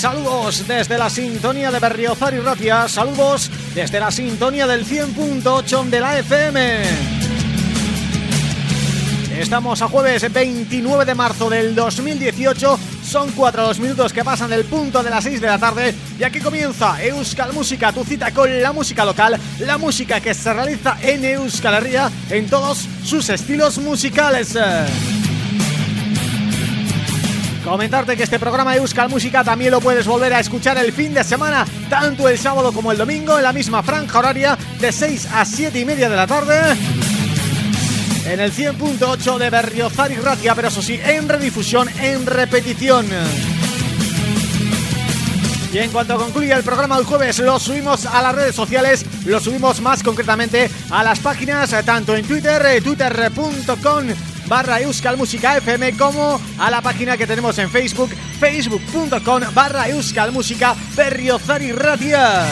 Saludos desde la sintonía de Berriozar y Ratia, saludos desde la sintonía del 100.8 de la FM. Estamos a jueves 29 de marzo del 2018, son cuatro los minutos que pasan del punto de las 6 de la tarde y aquí comienza Euskal Música, tu cita con la música local, la música que se realiza en Euskal Herria en todos sus estilos musicales. Comentarte que este programa de Euskal Música también lo puedes volver a escuchar el fin de semana, tanto el sábado como el domingo, en la misma franja horaria de 6 a 7 y media de la tarde, en el 100.8 de Berriozar y Ratia, pero eso sí, en redifusión, en repetición. Y en cuanto concluya el programa del jueves lo subimos a las redes sociales, lo subimos más concretamente a las páginas tanto en Twitter, twitter.com barra Euskal Música FM como a la página que tenemos en Facebook, facebook.com barra Euskal Música Berriozar Ratia.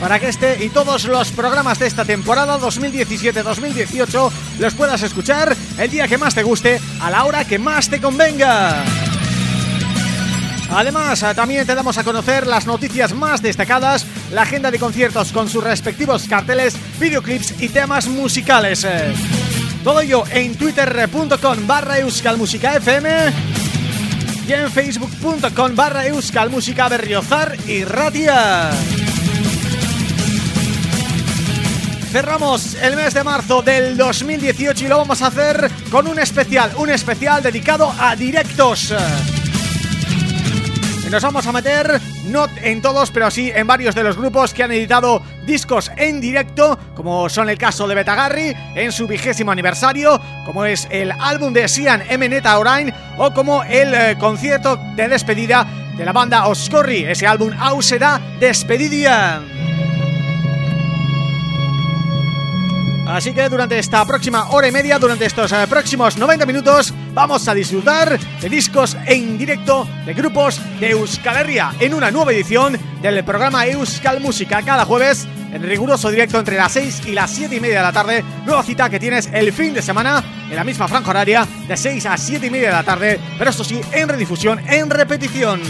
Para que este y todos los programas de esta temporada 2017-2018 los puedas escuchar el día que más te guste, a la hora que más te convenga. Además, también te damos a conocer las noticias más destacadas, la agenda de conciertos con sus respectivos carteles, videoclips y temas musicales. Todo ello en twitter.com barra FM y en facebook.com barra berriozar y ratia. Cerramos el mes de marzo del 2018 y lo vamos a hacer con un especial, un especial dedicado a directos. Nos vamos a meter, no en todos, pero sí en varios de los grupos que han editado discos en directo, como son el caso de Betagarri en su vigésimo aniversario, como es el álbum de Sian M. Neta o como el eh, concierto de despedida de la banda Oscorri, ese álbum Auseda Despedida. Así que durante esta próxima hora y media, durante estos eh, próximos 90 minutos, vamos a disfrutar de discos en directo de grupos de Euskal Herria en una nueva edición del programa Euskal Música cada jueves en riguroso directo entre las 6 y las 7 y media de la tarde, nueva cita que tienes el fin de semana en la misma franja horaria de 6 a 7 y media de la tarde, pero esto sí, en redifusión, en repetición.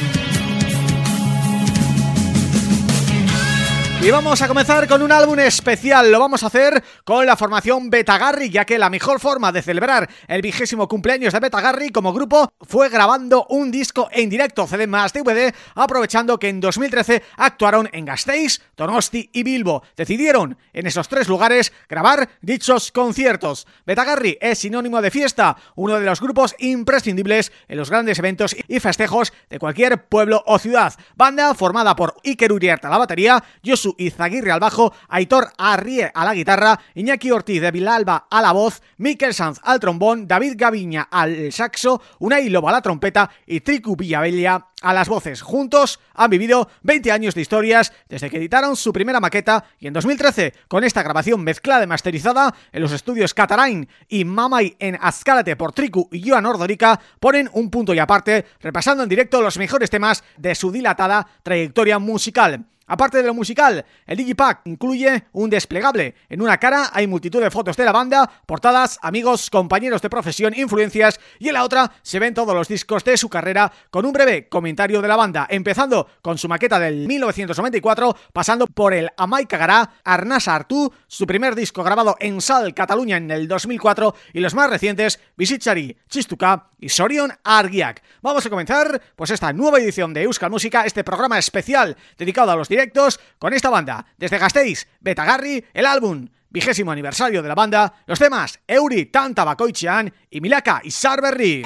Y vamos a comenzar con un álbum especial, lo vamos a hacer con la formación Betagarri, ya que la mejor forma de celebrar el vigésimo cumpleaños de Betagarri como grupo fue grabando un disco en directo CD más DVD, aprovechando que en 2013 actuaron en Gasteiz, Donosti y Bilbo. Decidieron en esos tres lugares grabar dichos conciertos. Betagarri es sinónimo de fiesta, uno de los grupos imprescindibles en los grandes eventos y festejos de cualquier pueblo o ciudad. Banda formada por Iker Uriarte la batería, Josu Izaguirre al bajo, Aitor Arrie a la guitarra, Iñaki Ortiz de Vilalba a la voz, Miquel Sanz al trombón, David Gaviña al saxo, Unai Lobo a la trompeta y Tricu Villavella a las voces. Juntos han vivido 20 años de historias desde que editaron su primera maqueta y en 2013, con esta grabación mezclada y masterizada en los estudios Catarain y Mamai en Azcárate por Tricu y Joan Ordorica, ponen un punto y aparte repasando en directo los mejores temas de su dilatada trayectoria musical. Aparte de lo musical, el Digipack incluye un desplegable. En una cara hay multitud de fotos de la banda, portadas, amigos, compañeros de profesión, influencias y en la otra se ven todos los discos de su carrera con un breve comentario de la banda, empezando con su maqueta del 1994, pasando por el Amai Cagará, Arnasa Artú, su primer disco grabado en Sal, Cataluña en el 2004 y los más recientes, Visichari, Chistuka y Sorion Argiak. Vamos a comenzar pues esta nueva edición de Euskal Música, este programa especial dedicado a los directos con esta banda. Desde Gasteiz, Betagarri, el álbum vigésimo aniversario de la banda, los temas Euri, Tanta Bakoichian y Milaka y Sarberry.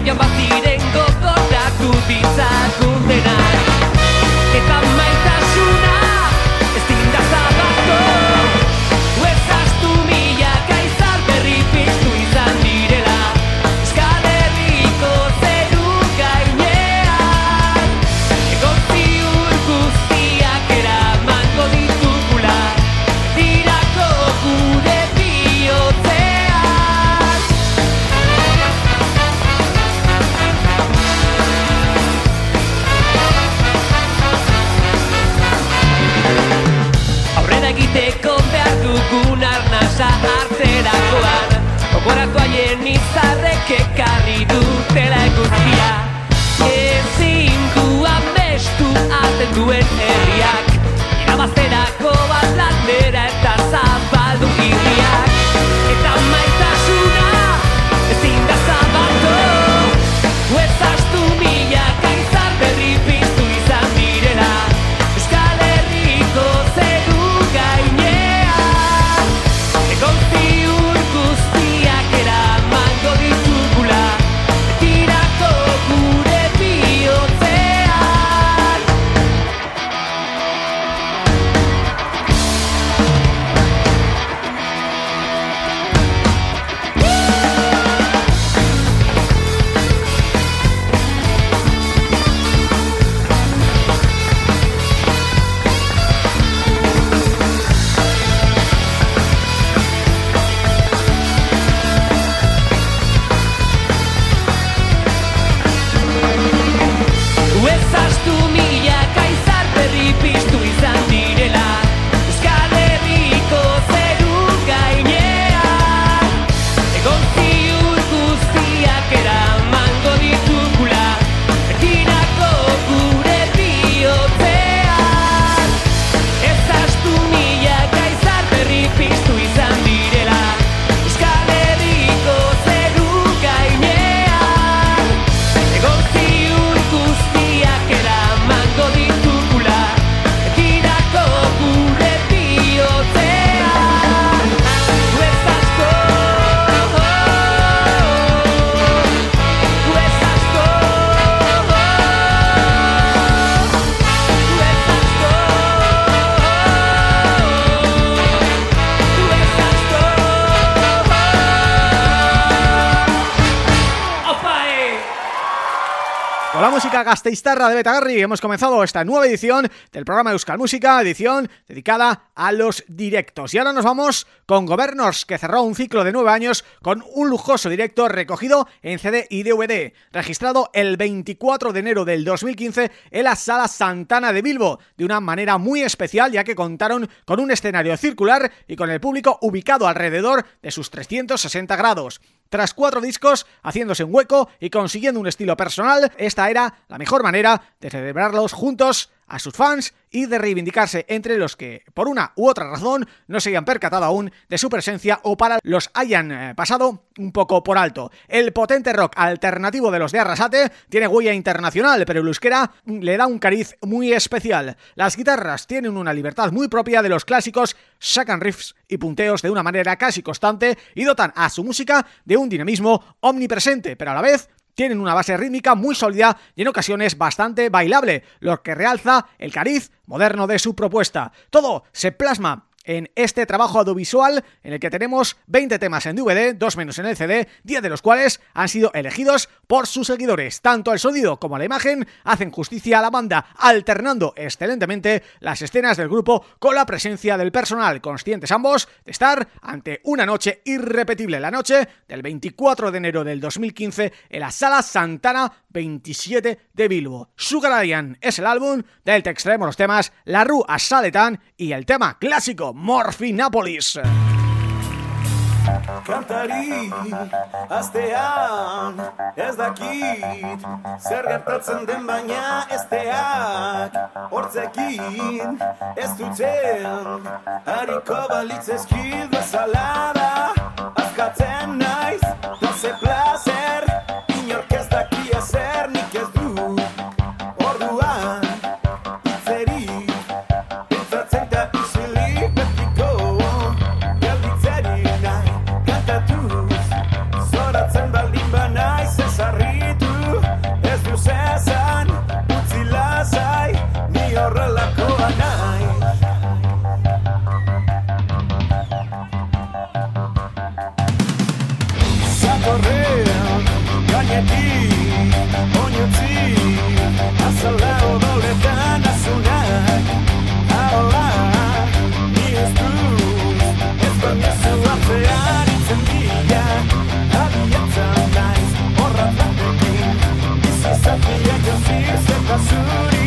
Zaian bat diren gogoratu bizako música gasteiztarra de Betagarri hemos comenzado esta nueva edición del programa Euskal Música, edición dedicada a los directos. Y ahora nos vamos con Governors, que cerró un ciclo de nueve años con un lujoso directo recogido en CD y DVD, registrado el 24 de enero del 2015 en la Sala Santana de Bilbo, de una manera muy especial ya que contaron con un escenario circular y con el público ubicado alrededor de sus 360 grados. Tras cuatro discos, haciéndose un hueco y consiguiendo un estilo personal, esta era la mejor manera de celebrarlos juntos a sus fans y de reivindicarse entre los que, por una u otra razón, no se hayan percatado aún de su presencia o para los hayan eh, pasado un poco por alto. El potente rock alternativo de los de Arrasate tiene huella internacional, pero el euskera le da un cariz muy especial. Las guitarras tienen una libertad muy propia de los clásicos, sacan riffs y punteos de una manera casi constante y dotan a su música de un dinamismo omnipresente, pero a la vez tienen una base rítmica muy sólida y en ocasiones bastante bailable, lo que realza el cariz moderno de su propuesta. Todo se plasma en este trabajo audiovisual en el que tenemos 20 temas en DVD, dos menos en el CD, 10 de los cuales han sido elegidos por sus seguidores. Tanto el sonido como la imagen hacen justicia a la banda, alternando excelentemente las escenas del grupo con la presencia del personal, conscientes ambos de estar ante una noche irrepetible, la noche del 24 de enero del 2015 en la Sala Santana 27 de Bilbo. Sugar es el álbum, del que extraemos los temas La Rue a Saletan y el tema clásico Morphinapolis. Kantari, astean, ez dakit Zer gertatzen den baina esteak Hortzekin, ez dutzen Hariko balitzezkid bezala da Azkatzen through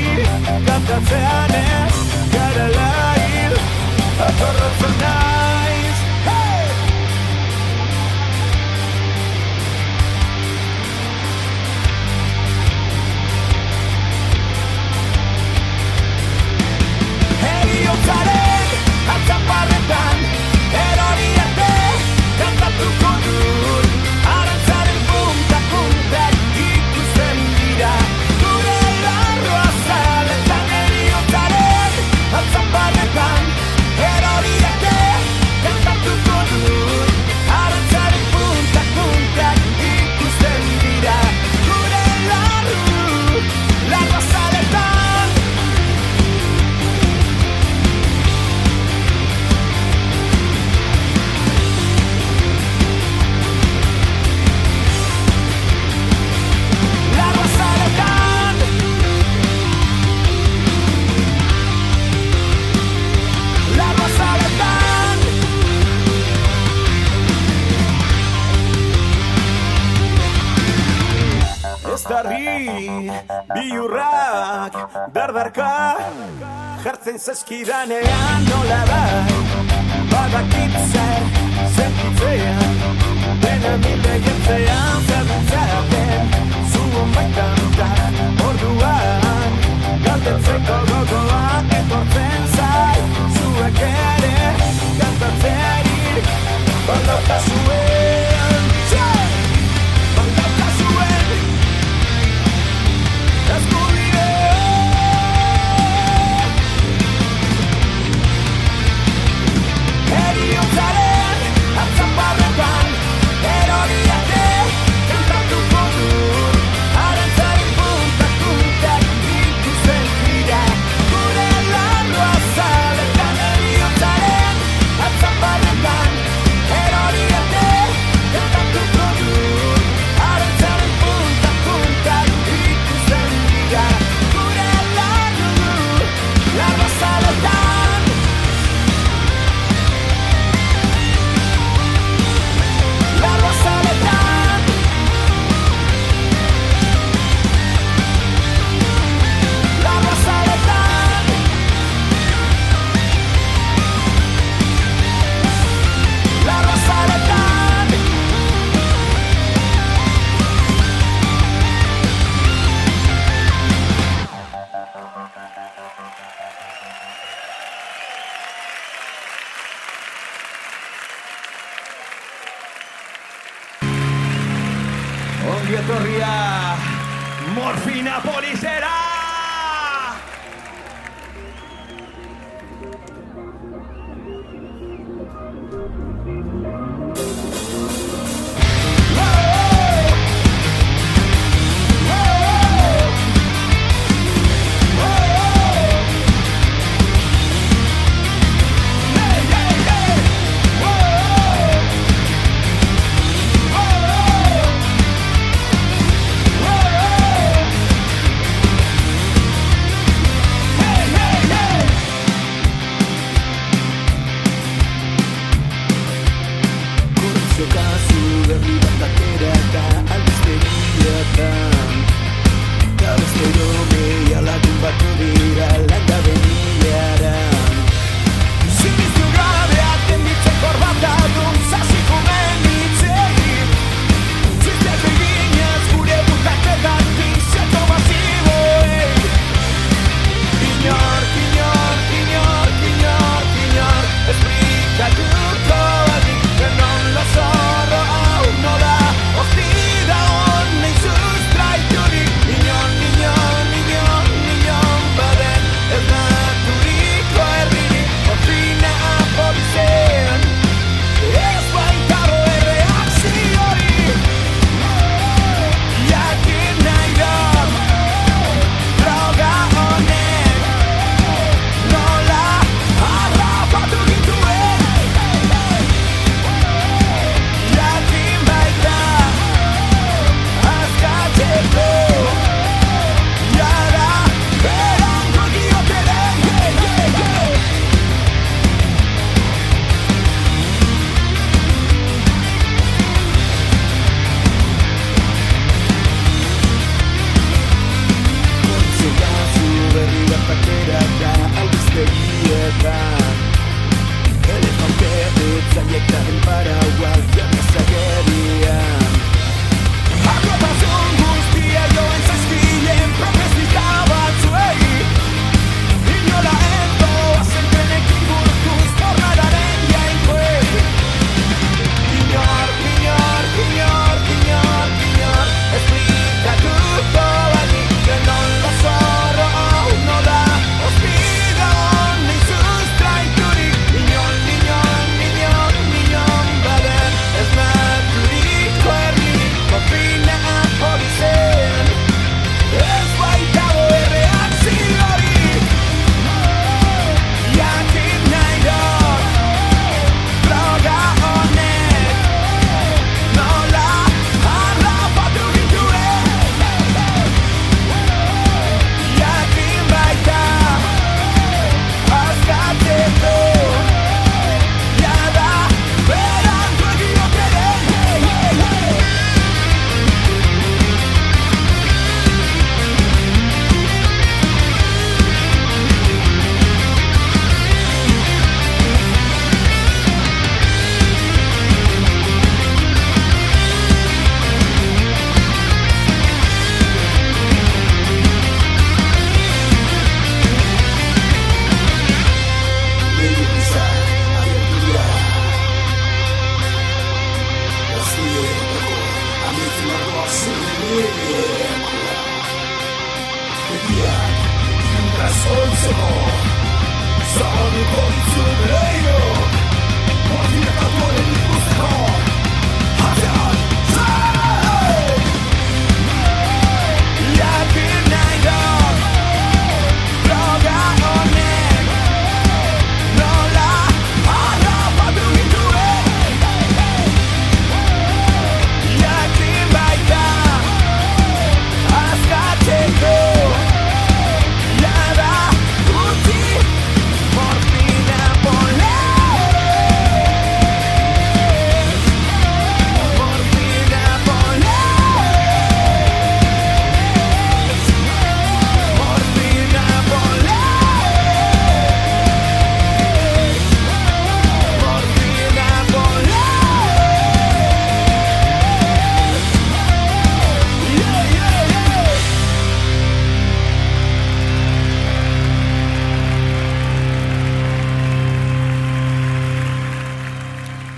Kidane. Morfina polisera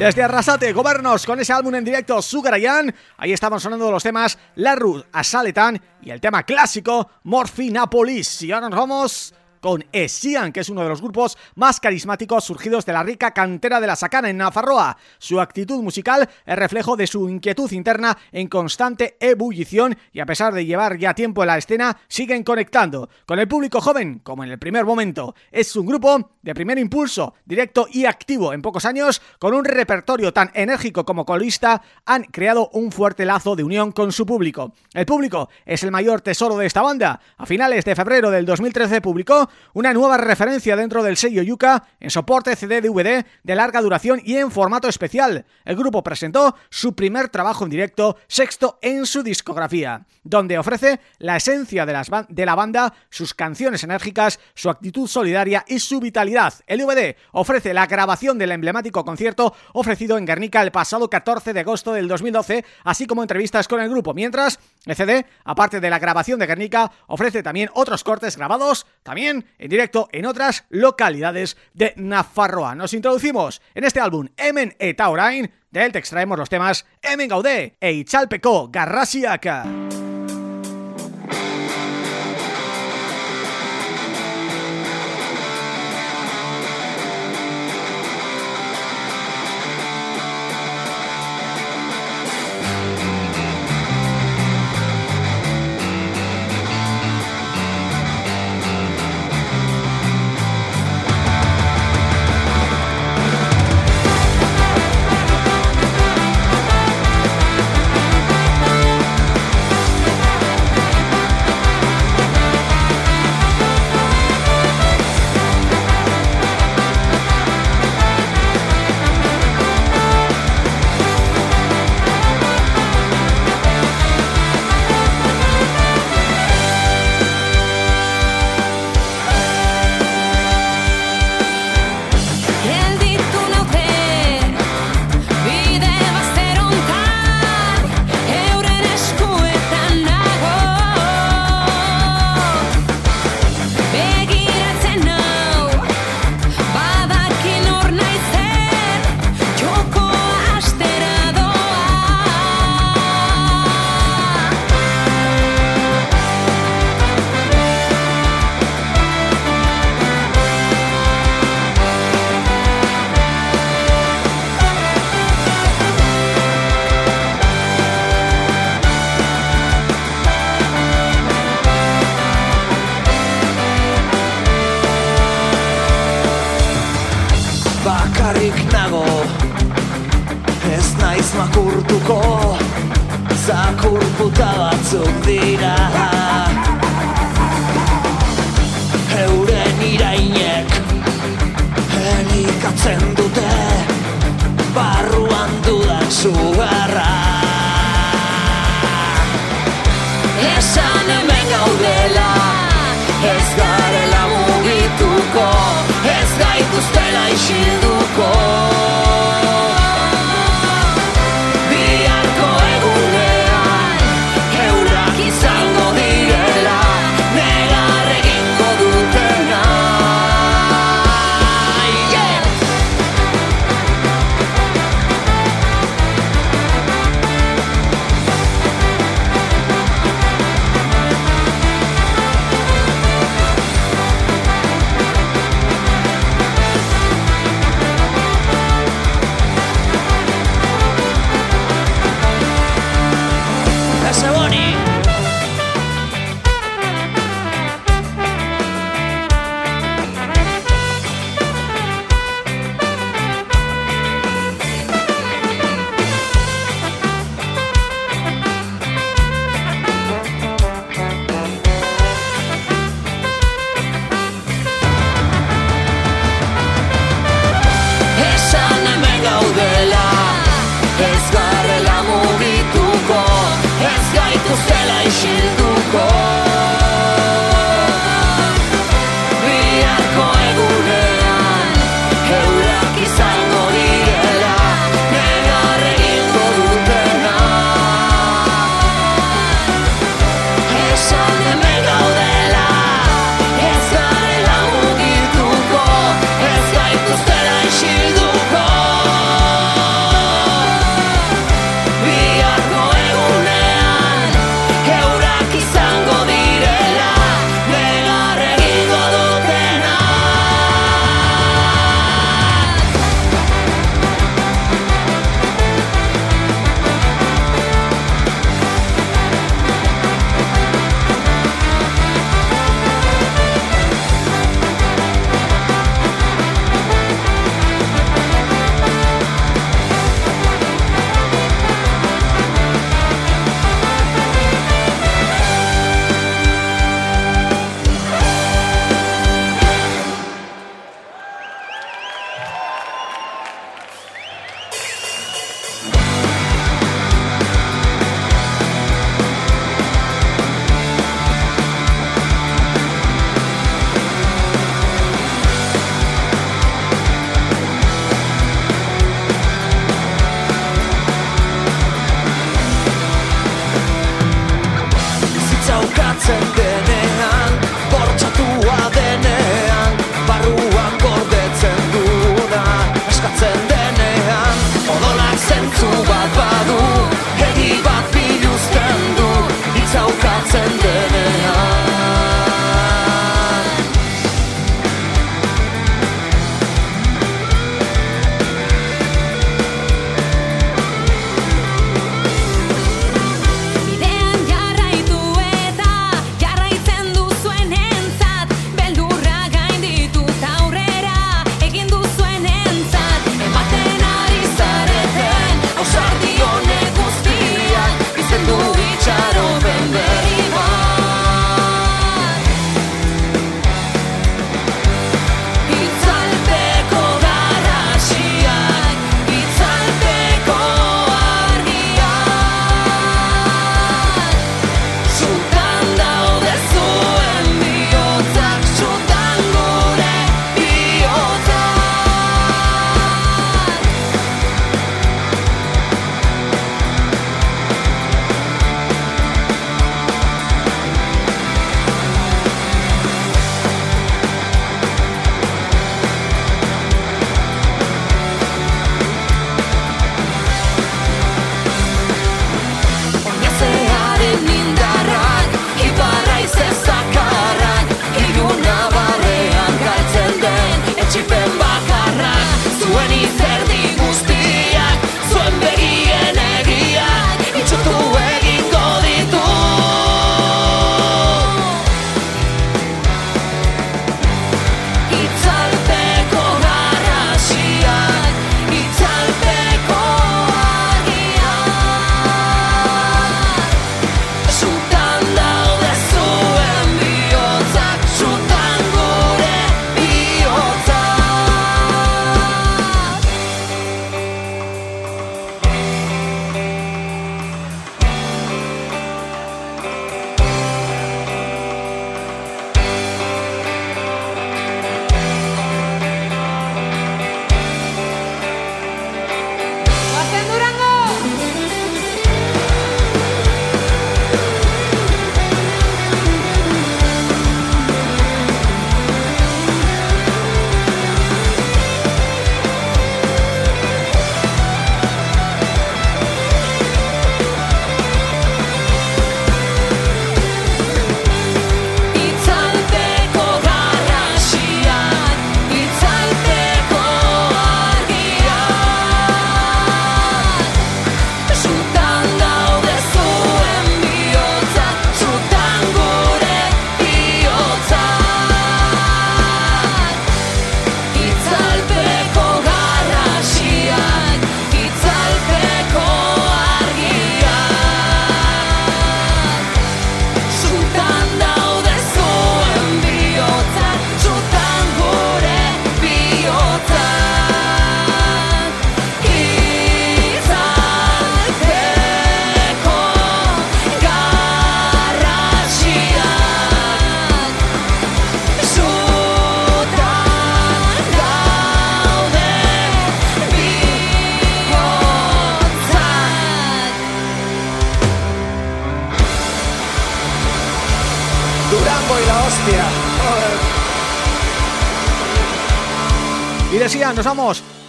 Desde Arrasate, Gobernos, con ese álbum en directo Sugarayan, ahí estaban sonando los temas La Rue, Asaletan y el tema clásico Morfinapolis. Y ahora nos vamos con Esian, que es uno de los grupos más carismáticos surgidos de la rica cantera de la Sacana en Nafarroa. Su actitud musical es reflejo de su inquietud interna en constante ebullición y a pesar de llevar ya tiempo en la escena, siguen conectando con el público joven, como en el primer momento. Es un grupo de primer impulso, directo y activo en pocos años, con un repertorio tan enérgico como colista, han creado un fuerte lazo de unión con su público. El público es el mayor tesoro de esta banda. A finales de febrero del 2013 publicó una nueva referencia dentro del sello Yuka en soporte CD-DVD de larga duración y en formato especial. El grupo presentó su primer trabajo en directo, sexto en su discografía, donde ofrece la esencia de, las de la banda, sus canciones enérgicas, su actitud solidaria y su vitalidad. El DVD ofrece la grabación del emblemático concierto ofrecido en Guernica el pasado 14 de agosto del 2012, así como entrevistas con el grupo, mientras el CD, aparte de la grabación de Guernica, ofrece también otros cortes grabados, también en directo en otras localidades de Nafarroa. Nos introducimos en este álbum Emen eta orain, de él te extraemos los temas Emen Gaudé e Ichalpeko Garrasiaka.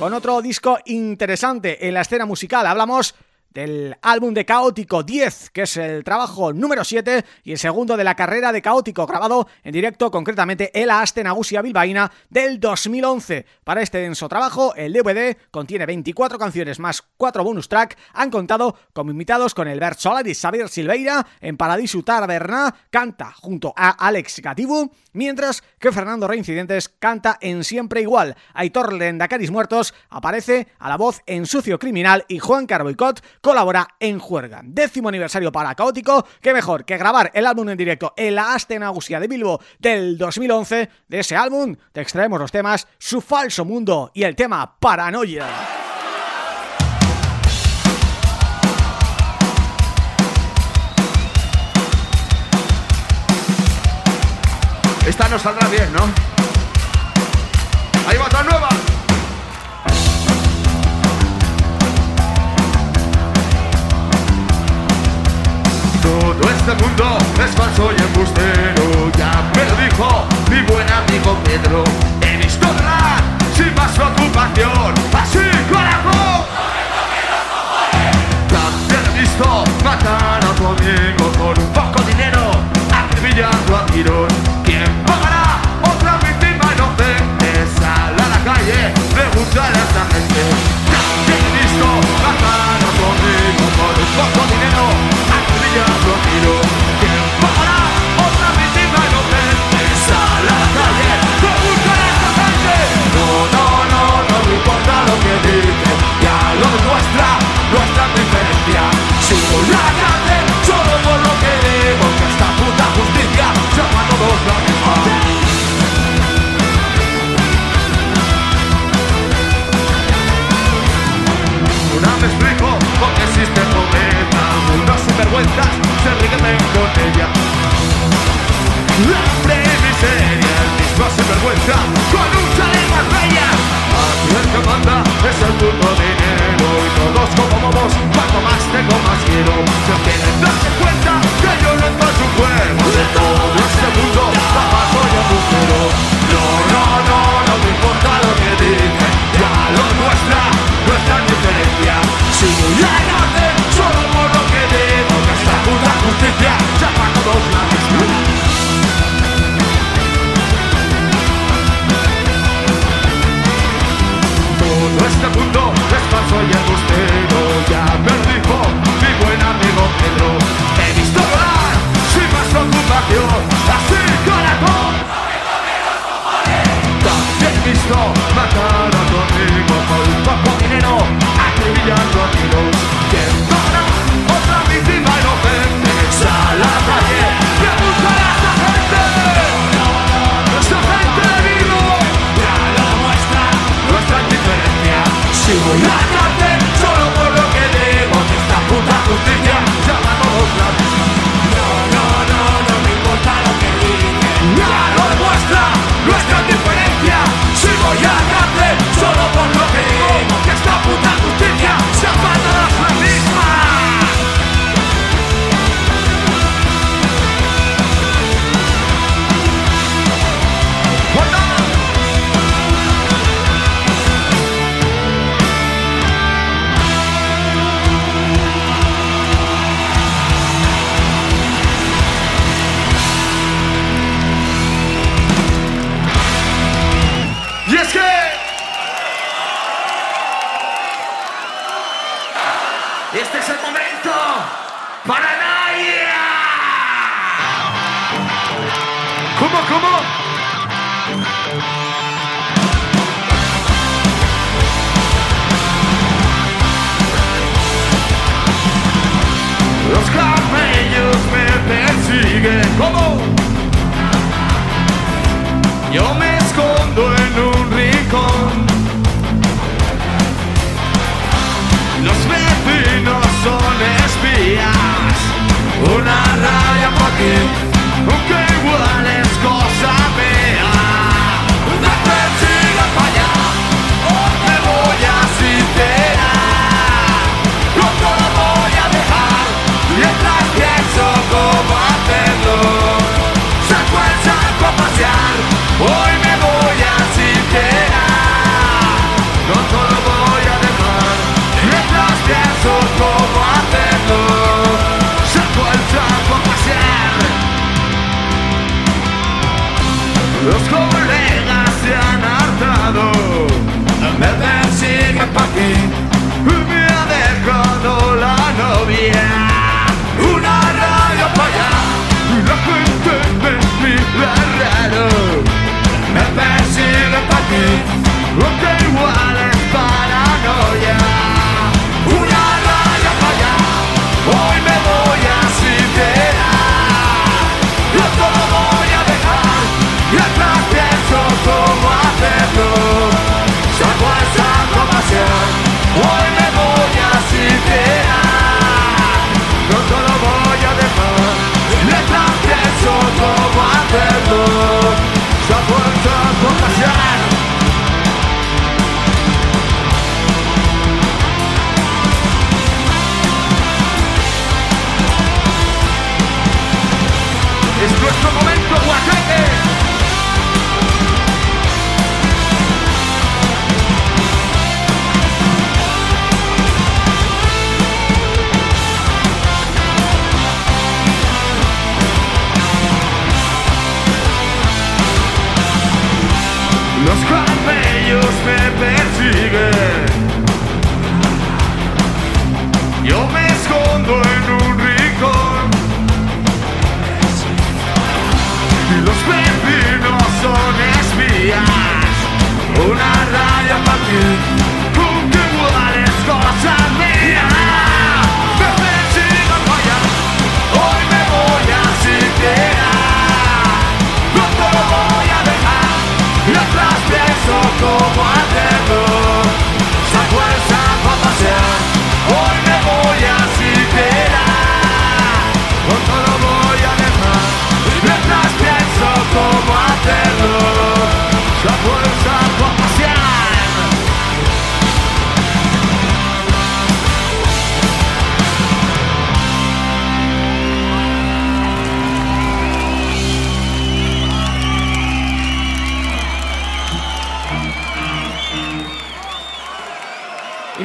Con otro disco interesante en la escena musical. Hablamos del álbum de Caótico 10, que es el trabajo número 7 y el segundo de la carrera de Caótico, grabado en directo concretamente en la Aste Nagusia Bilbaína del 2011. Para este denso trabajo, el DVD contiene 24 canciones más 4 bonus track, han contado como invitados con el Bert Solar y Xavier Silveira, en Paradiso Taberna canta junto a Alex Gatibu, mientras que Fernando Reincidentes canta en Siempre Igual. Aitor Lendacaris Muertos aparece a la voz en Sucio Criminal y Juan Carboicot colabora en Juerga. Décimo aniversario para Caótico, que mejor que grabar el álbum en directo en la Astenagusia de Bilbo del 2011. De ese álbum te extraemos los temas Su Falso Mundo y el tema Paranoia. Esta no saldrá bien, ¿no? Ahí va otra nueva. Todo este mundo es falso y embustero Ya me lo dijo mi buen amigo Pedro. He visto llorar sin más preocupación Así corazón. También he visto matar a tu amigo Con un poco dinero acribillando a tiros ¿Quién pagará otra víctima inocente? Sal a la calle, pregúntale a esta gente. También he visto matar a tu amigo Con un poco dinero acribillando a tiros ¿Quién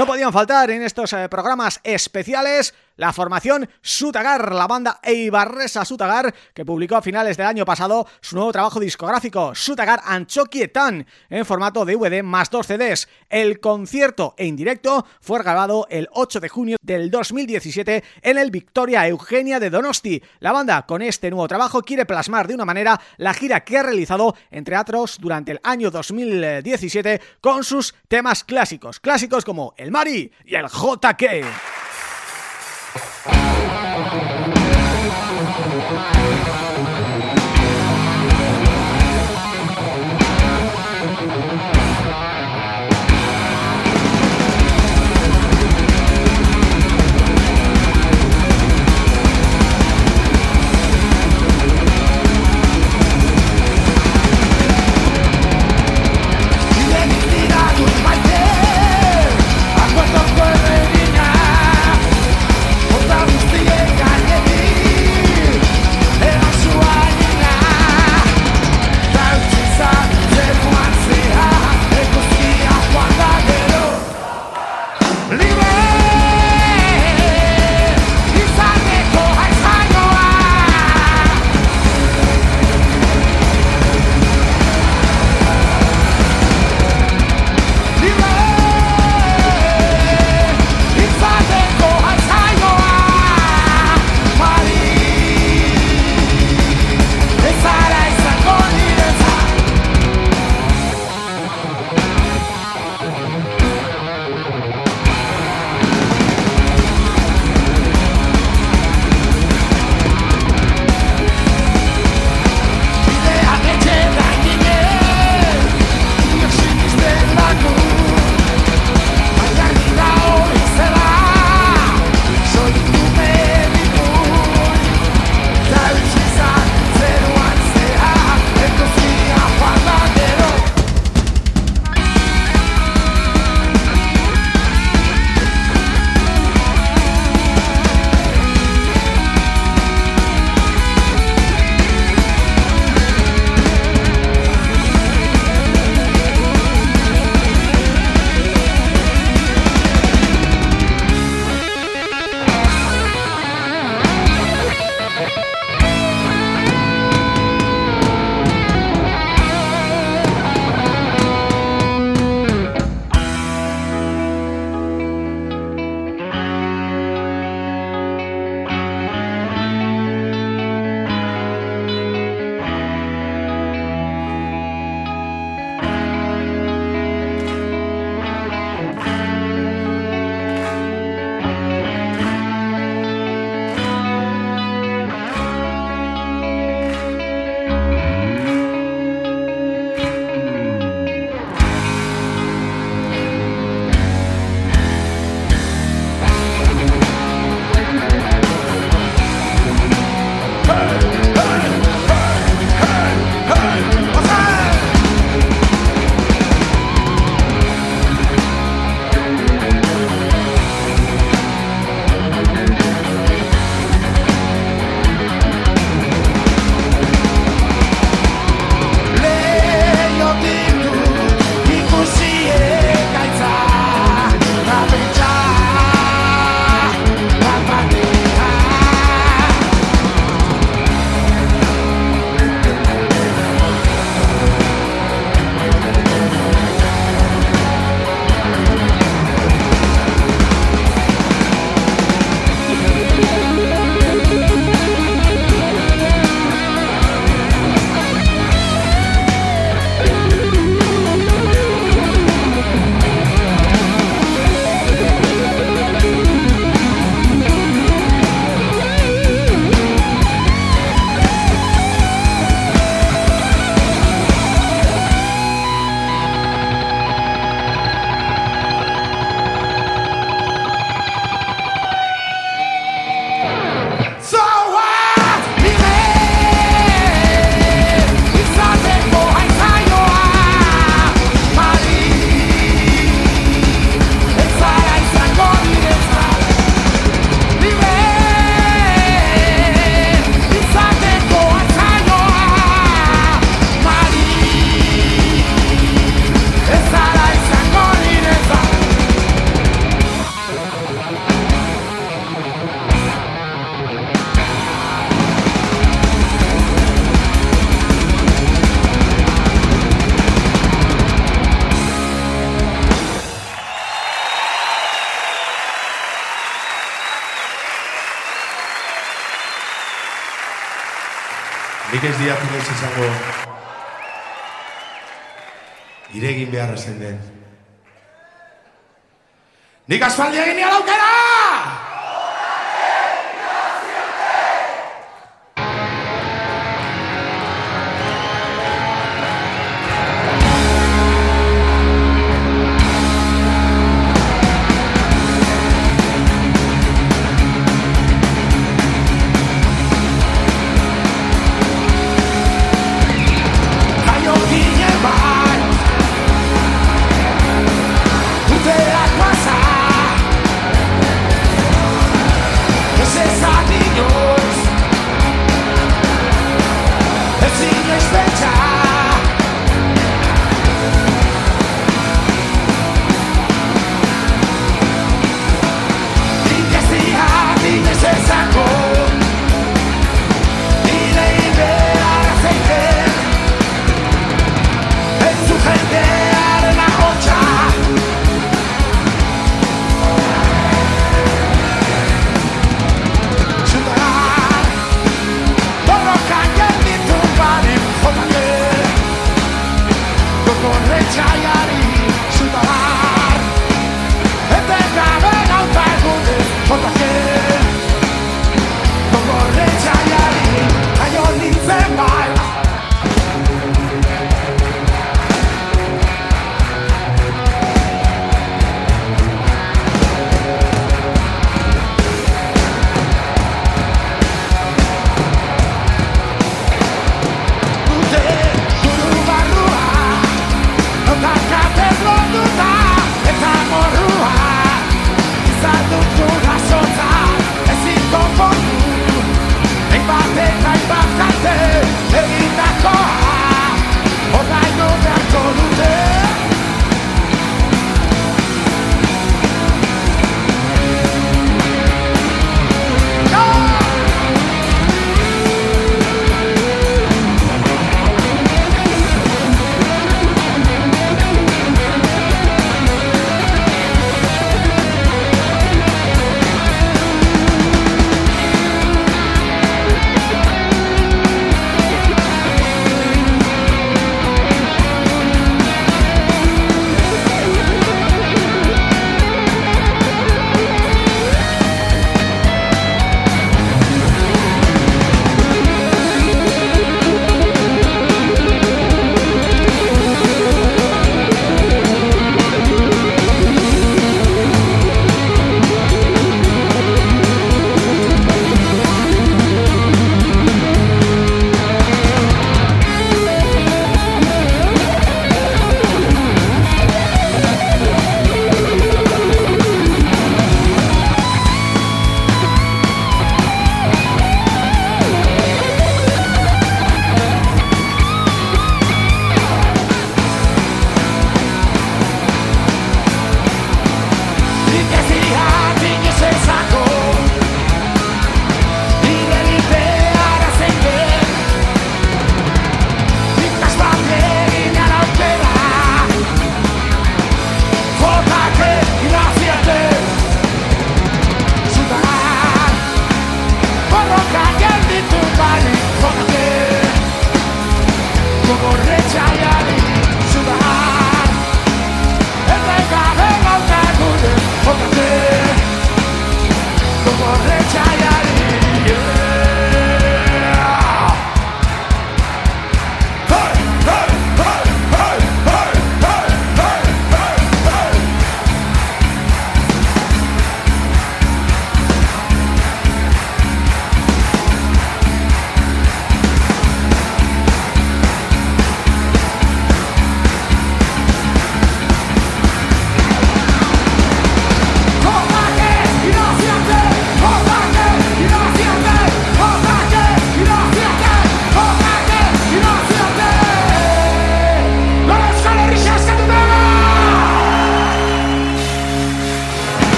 no podían faltar en estos eh, programas especiales la formación Sutagar, la banda eibarresa Sutagar, que publicó a finales del año pasado su nuevo trabajo discográfico, Sutagar Anchokietan, en formato DVD más dos CDs. El concierto en directo fue grabado el 8 de junio del 2017 en el Victoria Eugenia de Donosti. La banda, con este nuevo trabajo, quiere plasmar de una manera la gira que ha realizado en teatros durante el año 2017 con sus temas clásicos, clásicos como el Mari y el JK. Nik ez diatu noiz izango iregin beharra zen den. Nik asfaldia egin nialaukera! Nik!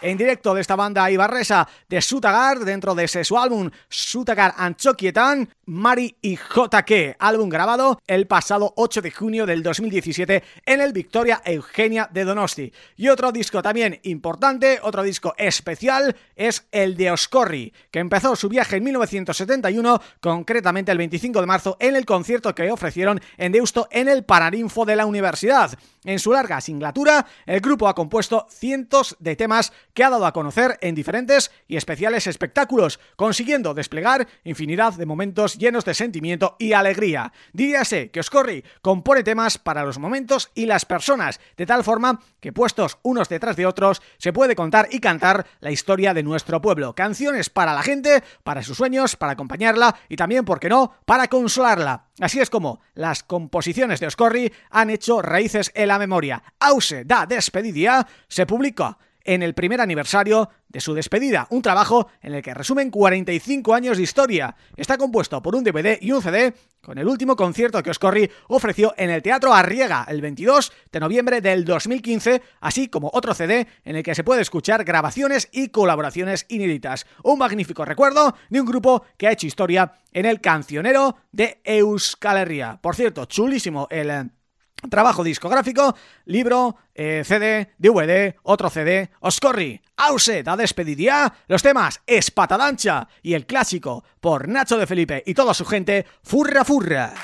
En directo de esta banda ibarresa de Sutagar dentro de su álbum Sutagar Anchokietan Mari y JK, álbum grabado el pasado 8 de junio del 2017 en el Victoria Eugenia de Donosti. Y otro disco también importante, otro disco especial, es el de Oscorri, que empezó su viaje en 1971, concretamente el 25 de marzo, en el concierto que ofrecieron en Deusto en el Paraninfo de la Universidad. En su larga singlatura, el grupo ha compuesto cientos de temas que ha dado a conocer en diferentes y especiales espectáculos, consiguiendo desplegar infinidad de momentos llenos de sentimiento y alegría. Diríase que Oscorri compone temas para los momentos y las personas, de tal forma que puestos unos detrás de otros, se puede contar y cantar la historia de nuestro pueblo. Canciones para la gente, para sus sueños, para acompañarla y también, ¿por qué no?, para consolarla. Así es como las composiciones de Oscorri han hecho raíces en la memoria. Ause da despedida se publicó en el primer aniversario de su despedida, un trabajo en el que resumen 45 años de historia. Está compuesto por un DVD y un CD con el último concierto que Oscorri ofreció en el Teatro Arriega el 22 de noviembre del 2015, así como otro CD en el que se puede escuchar grabaciones y colaboraciones inéditas. Un magnífico recuerdo de un grupo que ha hecho historia en el cancionero de Euskal Herria. Por cierto, chulísimo el Trabajo discográfico, libro, eh, CD, DVD, otro CD, Oscorri, Ause da despediría, los temas Espatadancha y el clásico por Nacho de Felipe y toda su gente, Furra Furra.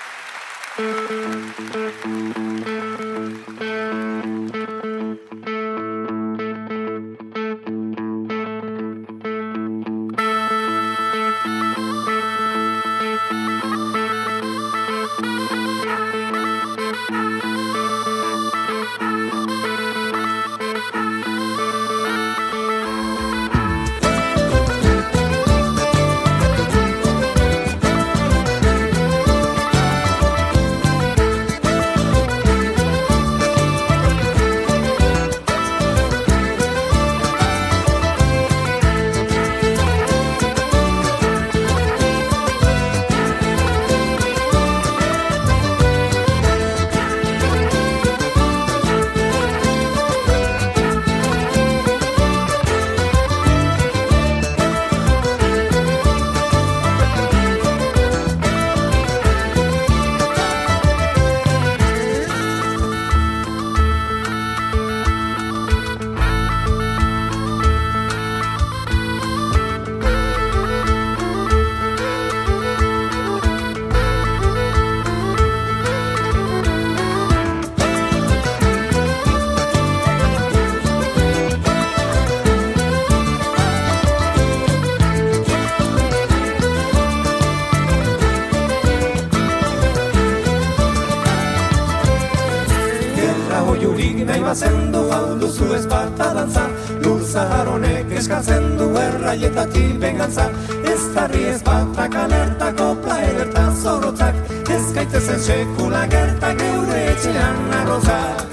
emazen du hau duzu esparta dantzan Lur zaharonek eskatzen du erraietatik bengantzan Ez tarri ez batak alertako plaederta zorotzak Ez gaitezen sekula gertak geure etxean arrozak.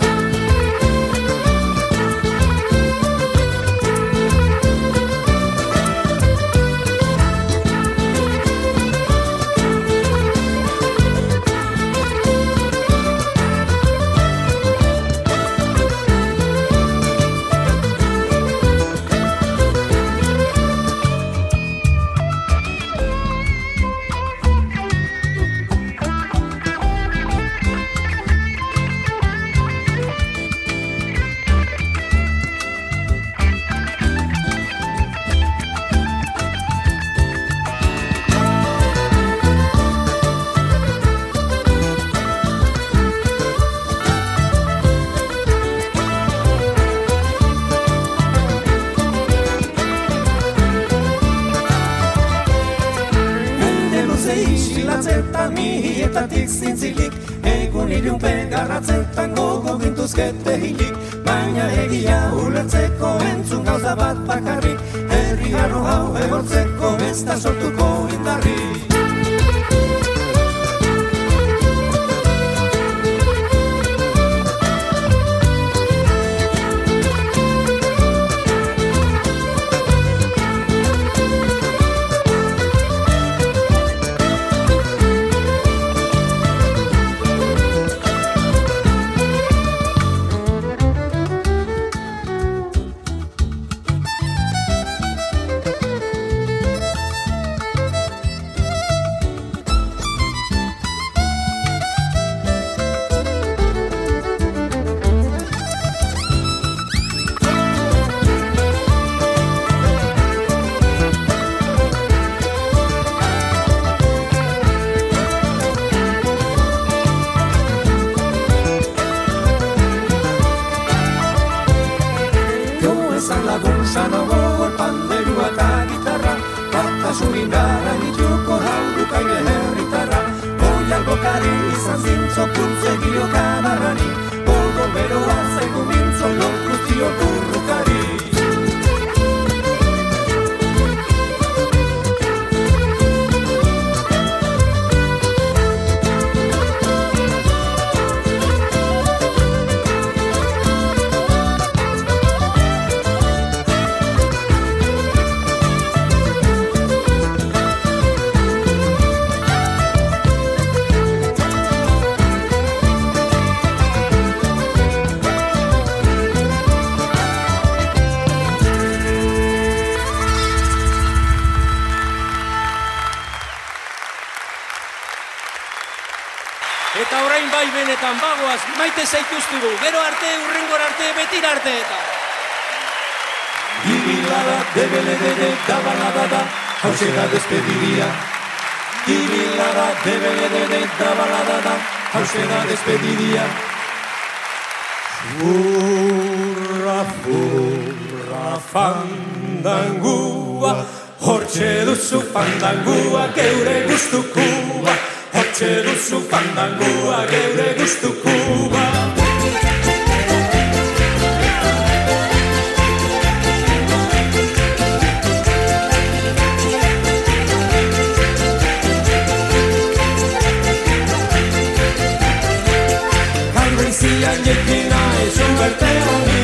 Eta orain bai benetan bagoaz, maite zaituztugu, gero arte, urrengor arte, betir arte eta... Ibilada, debele debe, da balada da, hause da despediria. Ibilada, debele debe, da balada da, hause da despediria. Furra, furra, fandangua, hortxe duzu fandangua, geure gustukuba. Pero duzu fandangua geure eres tu Cuba Candela y silla y alegría es un terremoto mi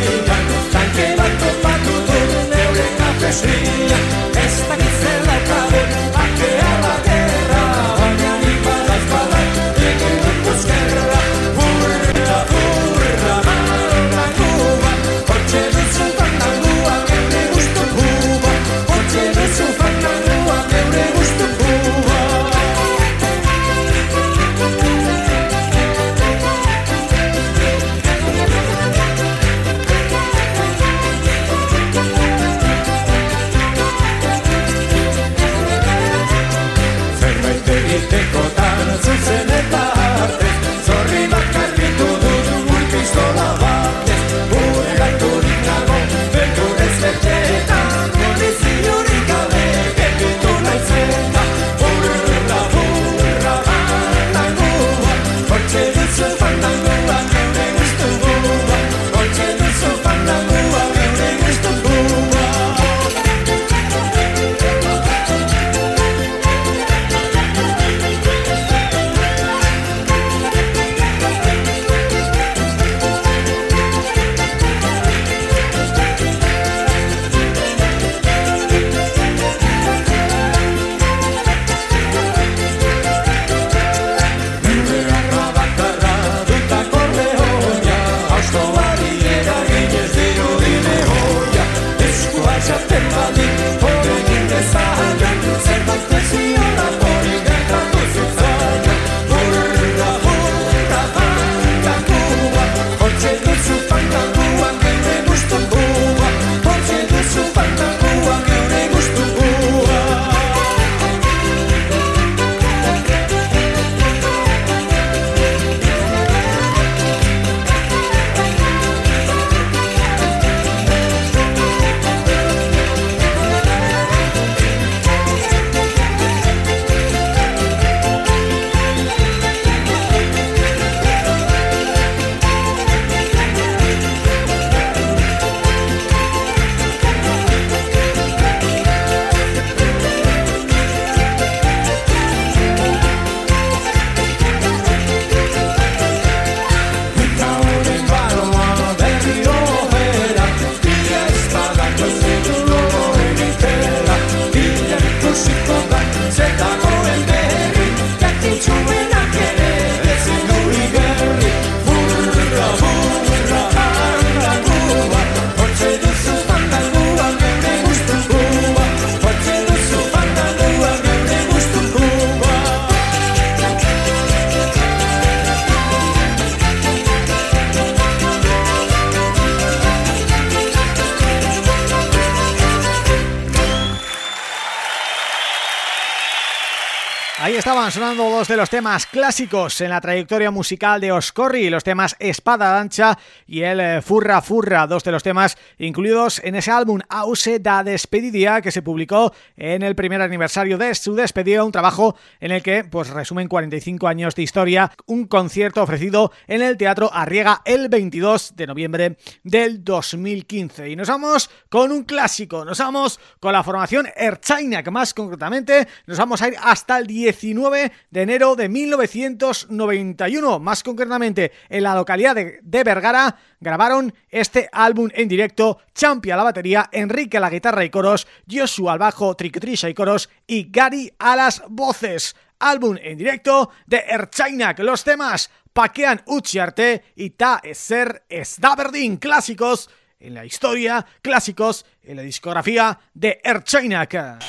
los temas clásicos en la trayectoria musical de Oscorri, los temas Espada Ancha y el eh, Furra Furra, dos de los temas incluidos en ese álbum Ause da Despedida que se publicó en el primer aniversario de su despedida, un trabajo en el que pues resumen 45 años de historia, un concierto ofrecido en el Teatro Arriega el 22 de noviembre del 2015. Y nos vamos con un clásico, nos vamos con la formación Erchaina, que más concretamente nos vamos a ir hasta el 10 19 de enero de 1991. Más concretamente, en la localidad de, Vergara grabaron este álbum en directo, Champi a la batería, Enrique a la guitarra y coros, Joshua al bajo, Triquetrisha y coros y Gary a las voces. Álbum en directo de Erchainak, los temas Paquean Uchiarte y Ta Eser Esdaberdin, clásicos en la historia, clásicos en la discografía de Erchainak.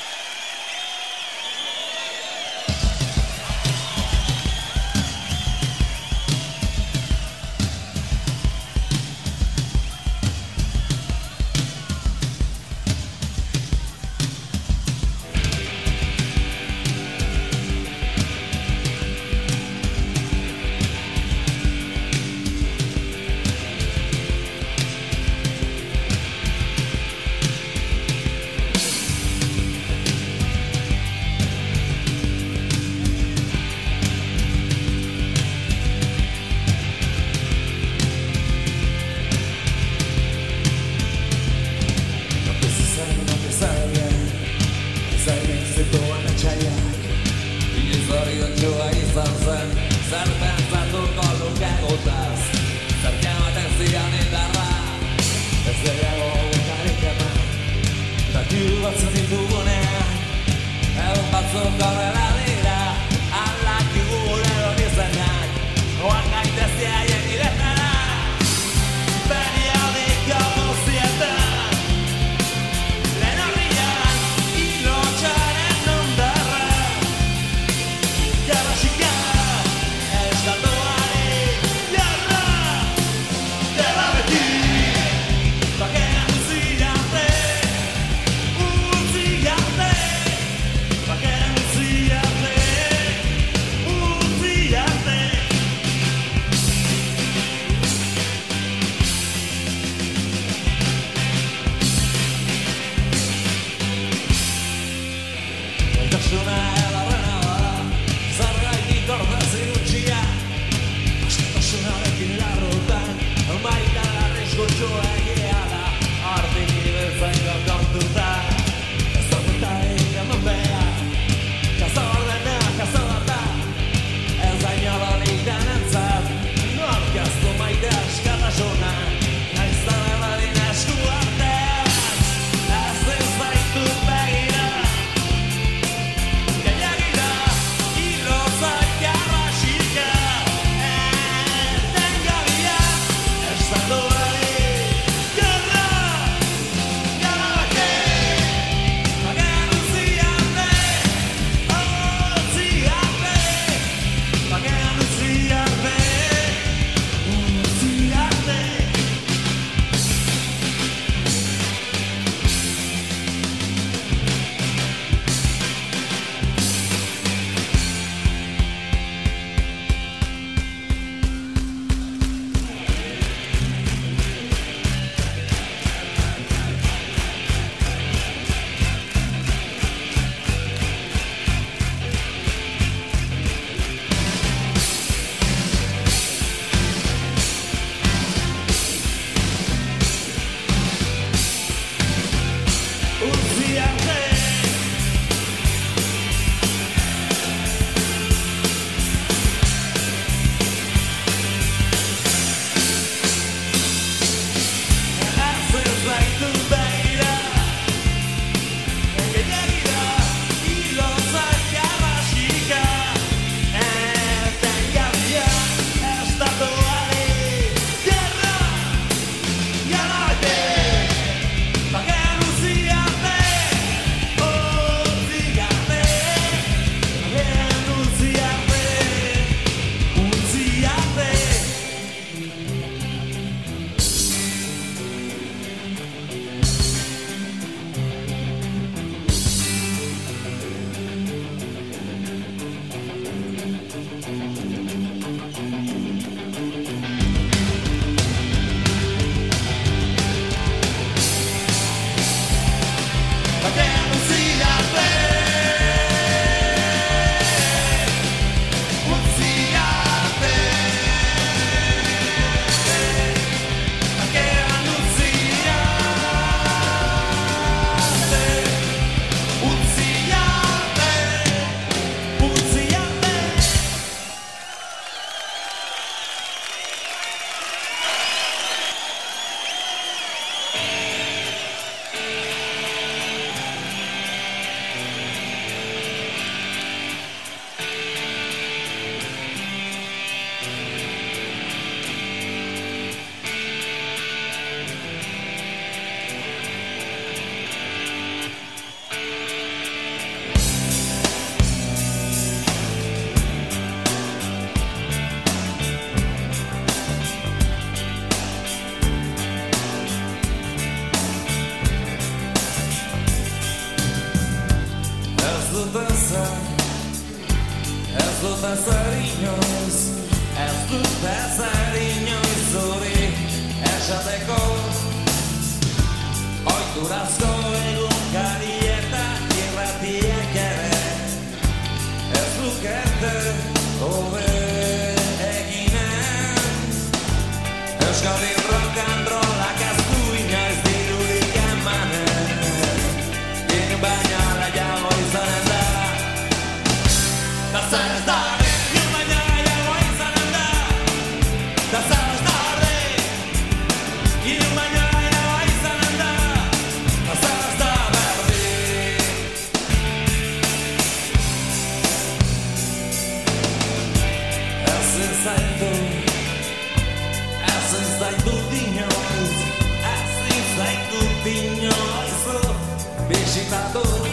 Visitador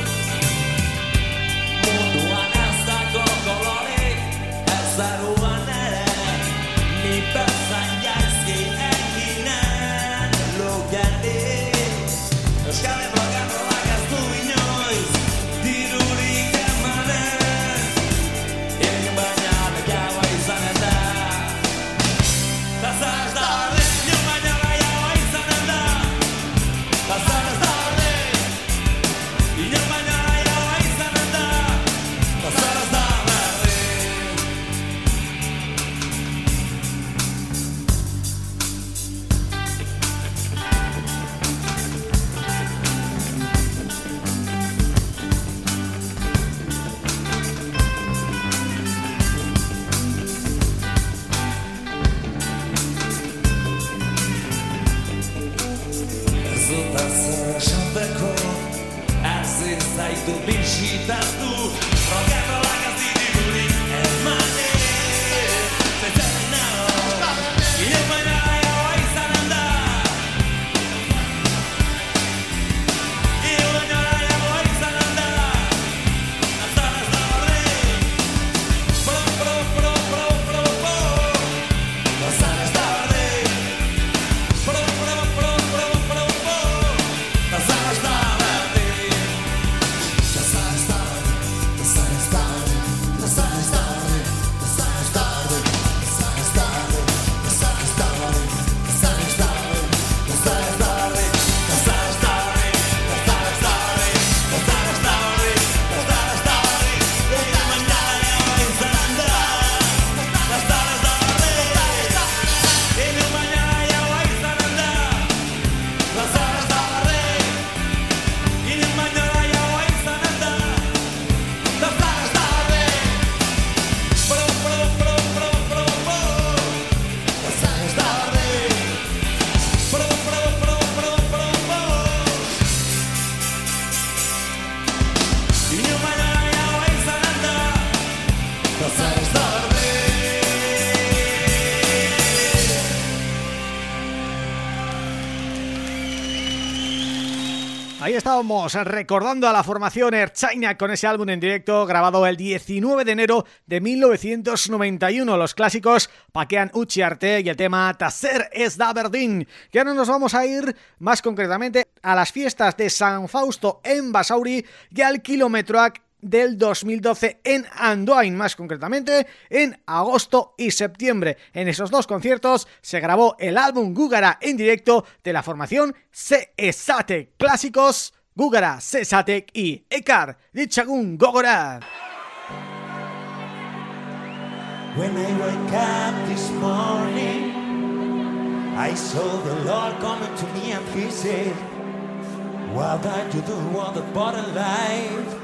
estábamos recordando a la formación Erchaina con ese álbum en directo grabado el 19 de enero de 1991. Los clásicos Paquean Uchi Arte y el tema Taser es da Verdín. Y ahora nos vamos a ir más concretamente a las fiestas de San Fausto en Basauri y al Kilometroac del 2012 en Andoain, más concretamente en agosto y septiembre. En esos dos conciertos se grabó el álbum Gugara en directo de la formación Seesate. Clásicos Gugara, Sesatek y Ekar, Dichagun Gogora. When I wake up this morning, I saw the Lord coming to me and He said, What are you doing on the bottom life?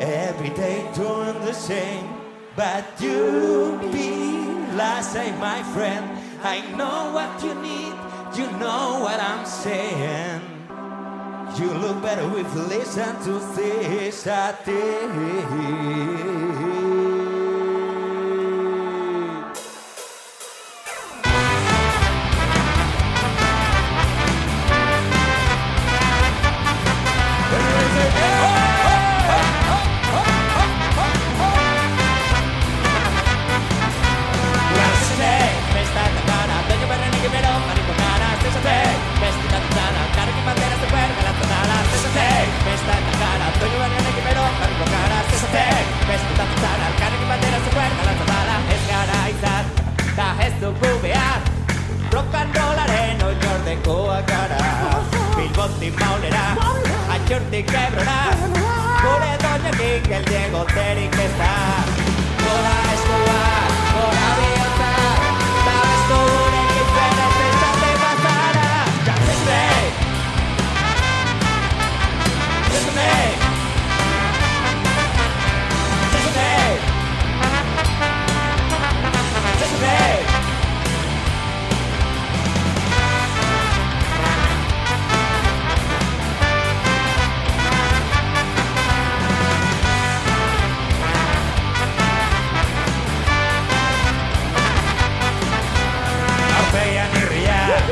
Every day doing the same, but you be last say, my friend. I know what you need, you know what I'm saying. You look better you listen to this zara Elkarrekin batera zuen galantzatara Ez gara izan, da ez dugu behar Rock'n'rollaren oinordekoa gara Bilbotin maulera, atxortik ebrora Gure doinetik el diego ez da Gora eskua, gora bihotza Da ez gurekin zera bazara Jatzen me! Me!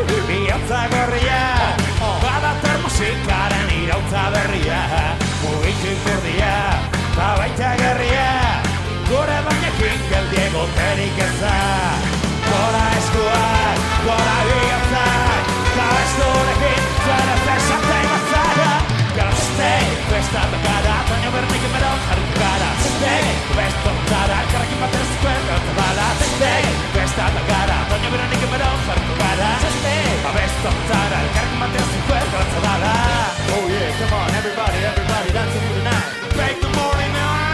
Iotza gorria Badator musikaren iraultza berria. Muitu zerdia Zabaita ba gerria Gure baina kinkel diego terik eza Gora eskuak, gora iotza ba Zabestunekin, zara zesate mazara Gazte, festa bekara Zaino berdik emero, jarri gara. Zeste, besto zara, karrekin batez zuen Zerratza bada, zeste Besta da gara, baina bera nik emaran jarriko gara Zeste, abestu zara, elkarrekin batean zikue Zerratza Oh yeah, come on, everybody, everybody, dancing in the night Break the morning, now.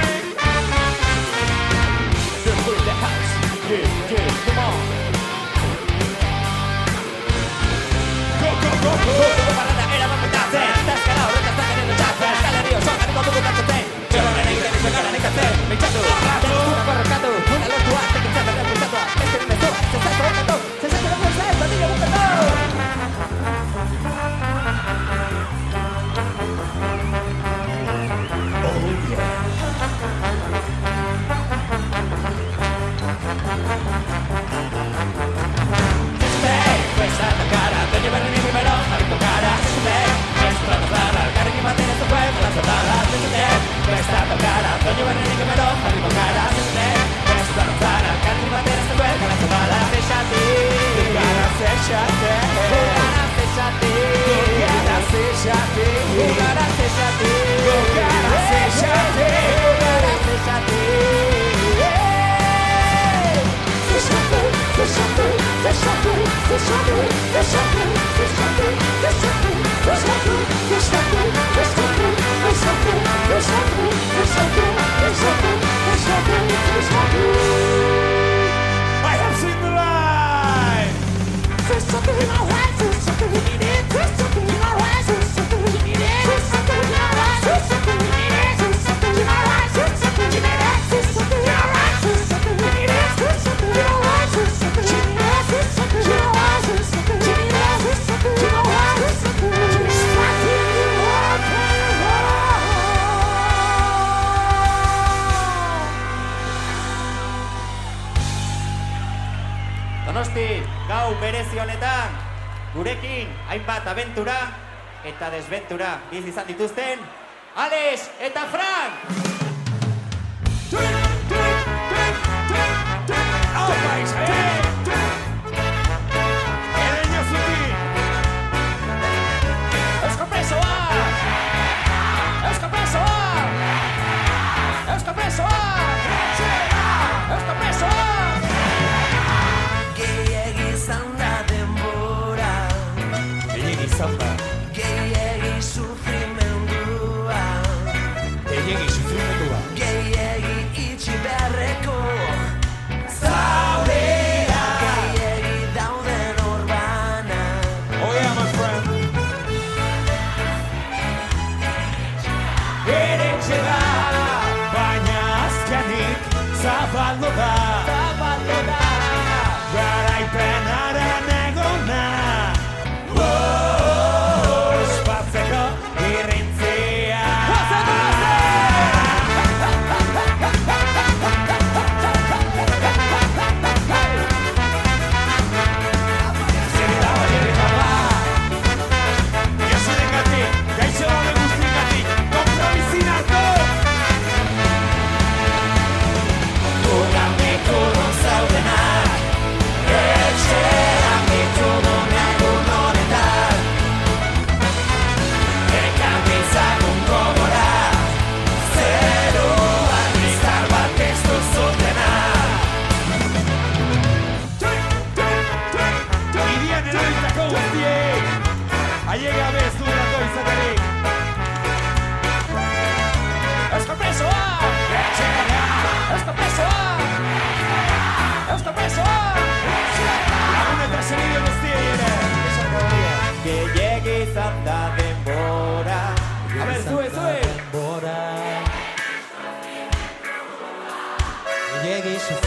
Desventura bizi dituzten, Fly.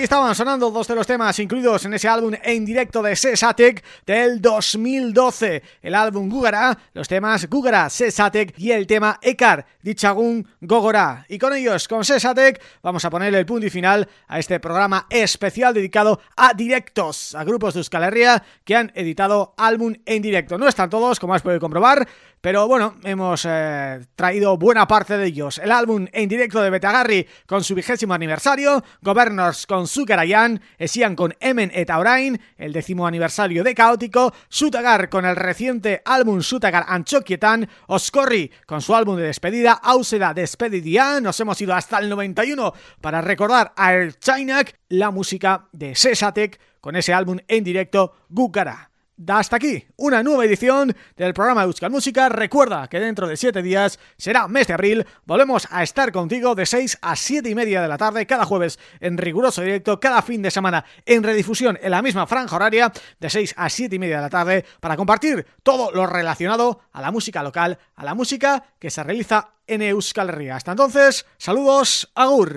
ahí estaban sonando dos de los temas incluidos en ese álbum en directo de Sesatek del 2012. El álbum Gugara, los temas Gugara, Sesatek y el tema Ekar, Dichagun, Gogora. Y con ellos, con Sesatek, vamos a poner el punto y final a este programa especial dedicado a directos, a grupos de Euskal Herria que han editado álbum en directo. No están todos, como has podido comprobar, pero bueno, hemos eh, traído buena parte de ellos. El álbum en directo de Betagarri con su vigésimo aniversario, Governors con Zukarayan, Esian con Emen eta Orain, el décimo aniversario de Caótico, Sutagar con el reciente álbum Sutagar Anchokietan, Oscorri con su álbum de despedida, Auseda Despedidia, nos hemos ido hasta el 91 para recordar a El Chainak, la música de Sesatek con ese álbum en directo Gukara. Hasta aquí una nueva edición del programa Euskal Música. Recuerda que dentro de 7 días será mes de abril. Volvemos a estar contigo de 6 a 7 y media de la tarde cada jueves en riguroso directo, cada fin de semana en redifusión en la misma franja horaria de 6 a 7 y media de la tarde para compartir todo lo relacionado a la música local, a la música que se realiza en Euskal Herria. Hasta entonces, saludos, agur.